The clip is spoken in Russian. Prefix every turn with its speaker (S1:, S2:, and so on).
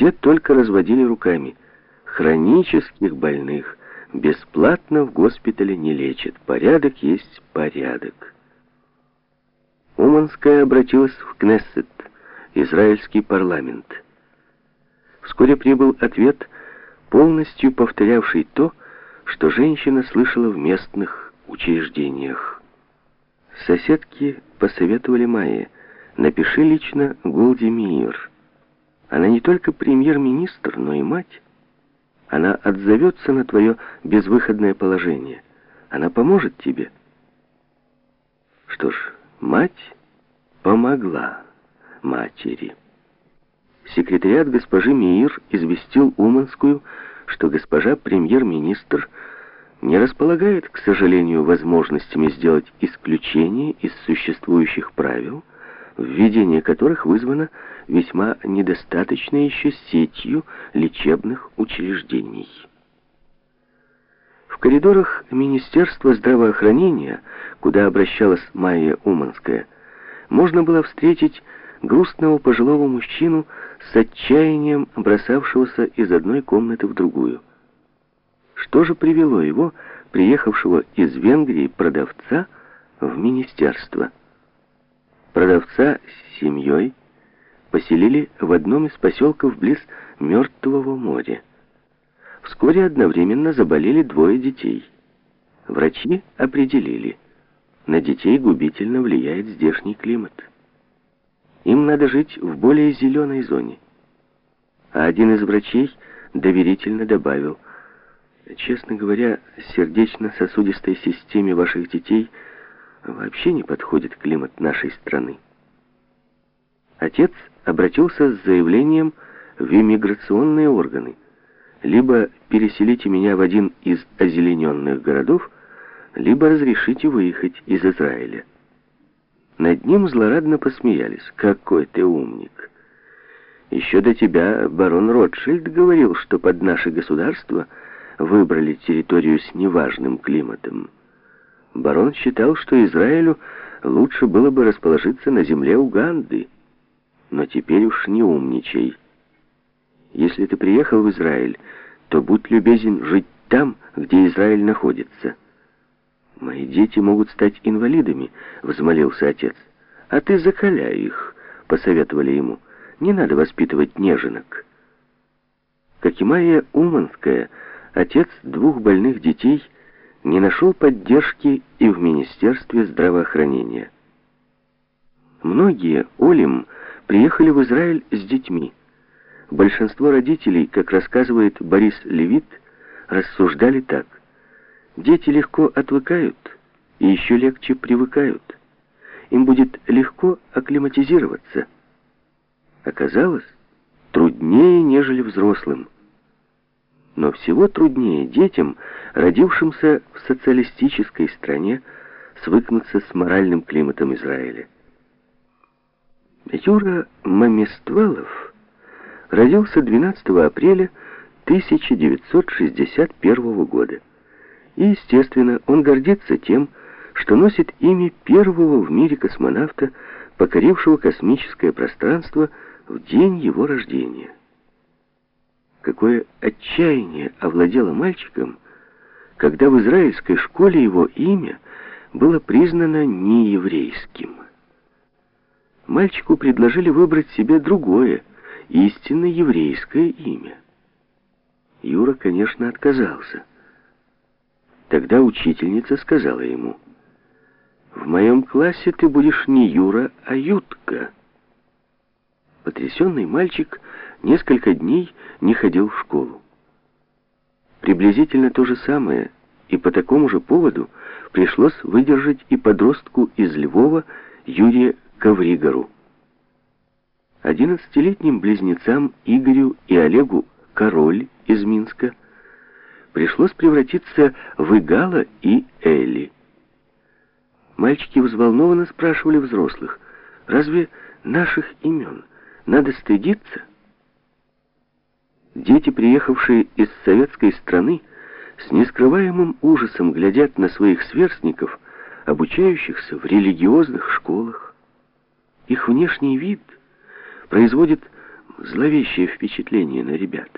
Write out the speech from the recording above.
S1: Все только разводили руками. Хронических больных бесплатно в госпитале не лечат. Порядок есть порядок. Уманская обратилась в Кнессет, израильский парламент. Вскоре прибыл ответ, полностью повторявший то, что женщина слышала в местных учреждениях. Соседки посоветовали Майе, напиши лично Голди Миир. Она не только премьер-министр, но и мать. Она отзовется на твое безвыходное положение. Она поможет тебе. Что ж, мать помогла матери. Секретариат госпожи Миир известил Уманскую, что госпожа премьер-министр не располагает, к сожалению, возможностями сделать исключение из существующих правил, введение которых вызвано весьма недостаточной еще сетью лечебных учреждений. В коридорах Министерства здравоохранения, куда обращалась Майя Уманская, можно было встретить грустного пожилого мужчину с отчаянием бросавшегося из одной комнаты в другую. Что же привело его, приехавшего из Венгрии продавца, в министерство? Продавца с семьей поселили в одном из поселков близ Мертвого моря. Вскоре одновременно заболели двое детей. Врачи определили, на детей губительно влияет здешний климат. Им надо жить в более зеленой зоне. А один из врачей доверительно добавил, «Честно говоря, сердечно-сосудистой системе ваших детей вообще не подходит климат нашей страны». Отец обратился с заявлением в иммиграционные органы. Либо переселите меня в один из озелененных городов, либо разрешите выехать из Израиля. Над ним злорадно посмеялись. «Какой ты умник!» Еще до тебя барон Ротшильд говорил, что под наше государство выбрали территорию с неважным климатом. Барон считал, что Израилю лучше было бы расположиться на земле Уганды. Но теперь уж не умничай. Если ты приехал в Израиль, то будь любезен жить там, где Израиль находится. «Мои дети могут стать инвалидами», — взмолился отец. «А ты закаляй их», — посоветовали ему. «Не надо воспитывать неженок». Как и Майя Уманская, отец двух больных детей не нашел поддержки и в Министерстве здравоохранения. Многие Олим приехали в Израиль с детьми. Большинство родителей, как рассказывает Борис Левит, рассуждали так. Дети легко отвыкают и еще легче привыкают. Им будет легко акклиматизироваться. Оказалось, труднее, нежели взрослым. Но всего труднее детям, родившимся в социалистической стране, свыкнуться с моральным климатом Израиля. Юра Мамествалов родился 12 апреля 1961 года. И, естественно, он гордится тем, что носит имя первого в мире космонавта, покорившего космическое пространство в день его рождения. Какое отчаяние овладело мальчиком, когда в израильской школе его имя было признано нееврейским. Мальчику предложили выбрать себе другое, истинно еврейское имя. Юра, конечно, отказался. Тогда учительница сказала ему, «В моем классе ты будешь не Юра, а Ютка». Потрясенный мальчик несколько дней не ходил в школу. Приблизительно то же самое, и по такому же поводу пришлось выдержать и подростку из Львова Юрия Ковригору. Одиннадцатилетним близнецам Игорю и Олегу Король из Минска пришлось превратиться в Игала и Элли. Мальчики взволнованно спрашивали взрослых, разве наших имен надо стыдиться? Дети, приехавшие из советской страны, с нескрываемым ужасом глядят на своих сверстников, обучающихся в религиозных школах. Их внешний вид производит зловещее впечатление на ребят.